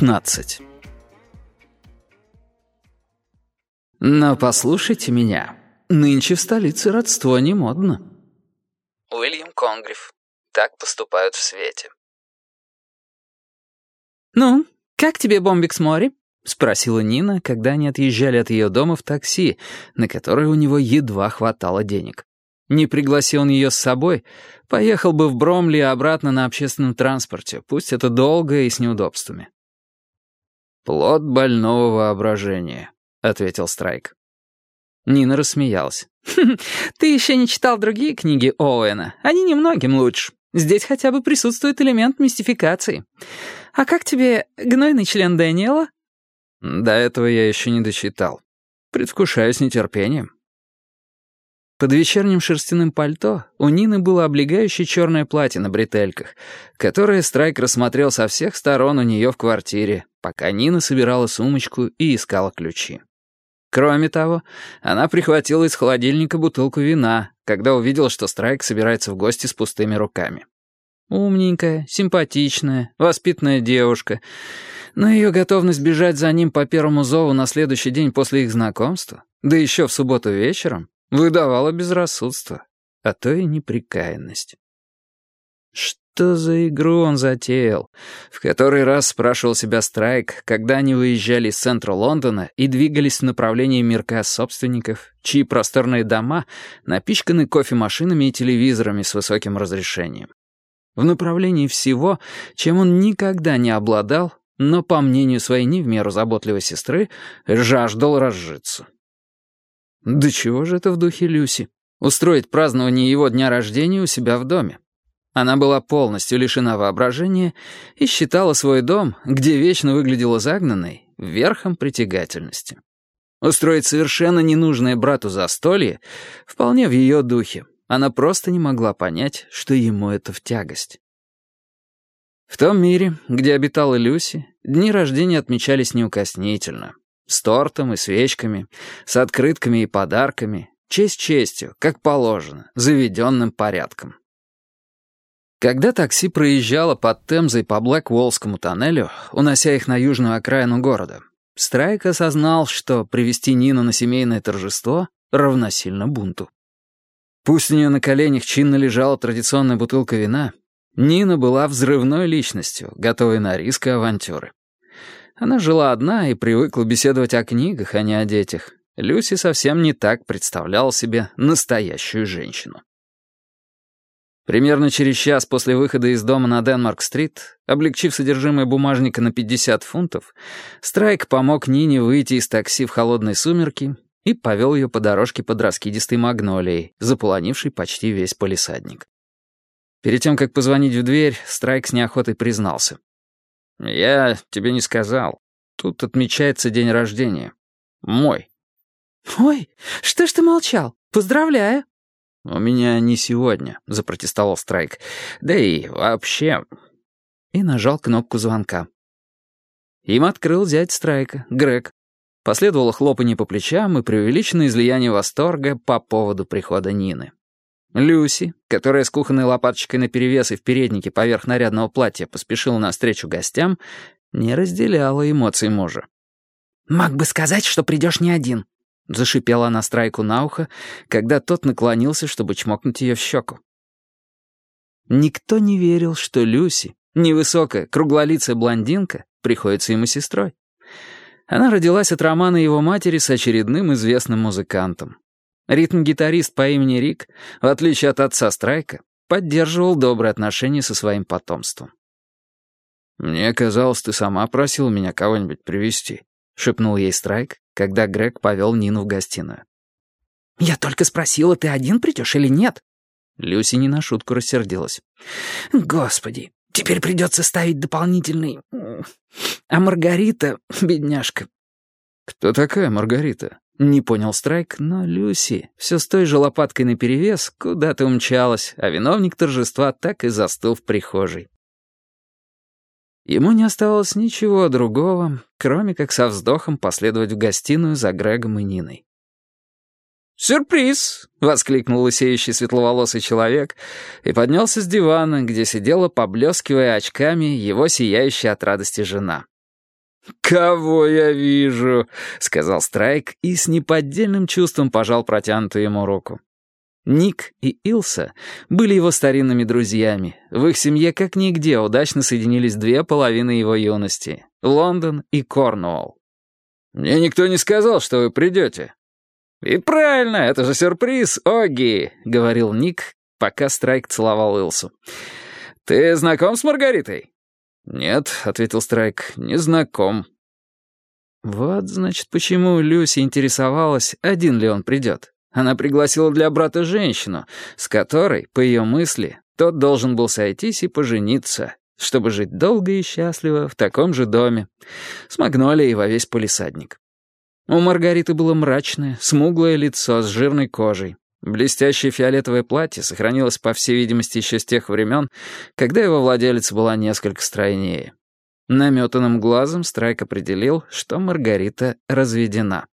15. Но послушайте меня. Нынче в столице родство не модно. Уильям Конгриф. Так поступают в свете. «Ну, как тебе бомбик с моря?» — спросила Нина, когда они отъезжали от ее дома в такси, на которое у него едва хватало денег. Не пригласи он ее с собой, поехал бы в Бромли обратно на общественном транспорте, пусть это долго и с неудобствами. «Плод больного воображения», — ответил Страйк. Нина рассмеялась. «Хм, «Ты еще не читал другие книги Оуэна. Они немногим лучше. Здесь хотя бы присутствует элемент мистификации. А как тебе гнойный член Дэниела?» «До этого я еще не дочитал. Предвкушаю с нетерпением». Под вечерним шерстяным пальто у Нины было облегающее черное платье на бретельках, которое Страйк рассмотрел со всех сторон у нее в квартире, пока Нина собирала сумочку и искала ключи. Кроме того, она прихватила из холодильника бутылку вина, когда увидела, что Страйк собирается в гости с пустыми руками. Умненькая, симпатичная, воспитанная девушка. Но ее готовность бежать за ним по первому зову на следующий день после их знакомства, да еще в субботу вечером, Выдавала безрассудство, а то и неприкаянность. Что за игру он затеял? В который раз спрашивал себя Страйк, когда они выезжали из центра Лондона и двигались в направлении мирка собственников, чьи просторные дома напичканы кофемашинами и телевизорами с высоким разрешением. В направлении всего, чем он никогда не обладал, но, по мнению своей не в меру заботливой сестры, жаждал разжиться. Да чего же это в духе Люси? Устроить празднование его дня рождения у себя в доме. Она была полностью лишена воображения и считала свой дом, где вечно выглядела загнанной, верхом притягательности. Устроить совершенно ненужное брату застолье вполне в ее духе. Она просто не могла понять, что ему это в тягость. В том мире, где обитала Люси, дни рождения отмечались неукоснительно. С тортом и свечками, с открытками и подарками, честь честью, как положено, заведенным порядком. Когда такси проезжало под Темзой по Блэк-Уоллскому тоннелю, унося их на южную окраину города, Страйк осознал, что привести Нину на семейное торжество равносильно бунту. Пусть у нее на коленях чинно лежала традиционная бутылка вина, Нина была взрывной личностью, готовой на риск и авантюры. Она жила одна и привыкла беседовать о книгах, а не о детях. Люси совсем не так представляла себе настоящую женщину. Примерно через час после выхода из дома на Денмарк-стрит, облегчив содержимое бумажника на 50 фунтов, Страйк помог Нине выйти из такси в холодные сумерки и повел ее по дорожке под раскидистой магнолией, заполонившей почти весь полисадник. Перед тем, как позвонить в дверь, Страйк с неохотой признался. «Я тебе не сказал. Тут отмечается день рождения. Мой». «Ой, что ж ты молчал? Поздравляю». «У меня не сегодня», — запротестовал Страйк. «Да и вообще...» И нажал кнопку звонка. Им открыл зять Страйка, Грег. Последовало хлопанье по плечам и преувеличенное излияние восторга по поводу прихода Нины. Люси, которая с кухонной лопаточкой наперевес и в переднике поверх нарядного платья поспешила навстречу гостям, не разделяла эмоций мужа. «Мог бы сказать, что придешь не один», — зашипела она страйку на ухо, когда тот наклонился, чтобы чмокнуть ее в щеку. Никто не верил, что Люси, невысокая, круглолицая блондинка, приходится ему сестрой. Она родилась от романа его матери с очередным известным музыкантом. Ритм-гитарист по имени Рик, в отличие от отца Страйка, поддерживал добрые отношения со своим потомством. «Мне казалось, ты сама просила меня кого-нибудь привести, шепнул ей Страйк, когда Грег повел Нину в гостиную. «Я только спросила, ты один придешь или нет?» Люси не на шутку рассердилась. «Господи, теперь придется ставить дополнительный... А Маргарита, бедняжка...» «Кто такая Маргарита?» Не понял Страйк, но Люси все с той же лопаткой наперевес куда-то умчалась, а виновник торжества так и застыл в прихожей. Ему не оставалось ничего другого, кроме как со вздохом последовать в гостиную за Грегом и Ниной. «Сюрприз!» — воскликнул лысеющий светловолосый человек и поднялся с дивана, где сидела, поблескивая очками, его сияющая от радости жена. «Кого я вижу?» — сказал Страйк и с неподдельным чувством пожал протянутую ему руку. Ник и Илса были его старинными друзьями. В их семье как нигде удачно соединились две половины его юности — Лондон и Корнуолл. «Мне никто не сказал, что вы придете». «И правильно, это же сюрприз, Оги», — говорил Ник, пока Страйк целовал Илсу. «Ты знаком с Маргаритой?» «Нет», — ответил Страйк, — «не знаком». Вот, значит, почему Люси интересовалась, один ли он придет. Она пригласила для брата женщину, с которой, по ее мысли, тот должен был сойтись и пожениться, чтобы жить долго и счастливо в таком же доме, с магнолией во весь полисадник. У Маргариты было мрачное, смуглое лицо с жирной кожей. Блестящее фиолетовое платье сохранилось, по всей видимости, еще с тех времен, когда его владелица была несколько стройнее. Наметанным глазом Страйк определил, что Маргарита разведена.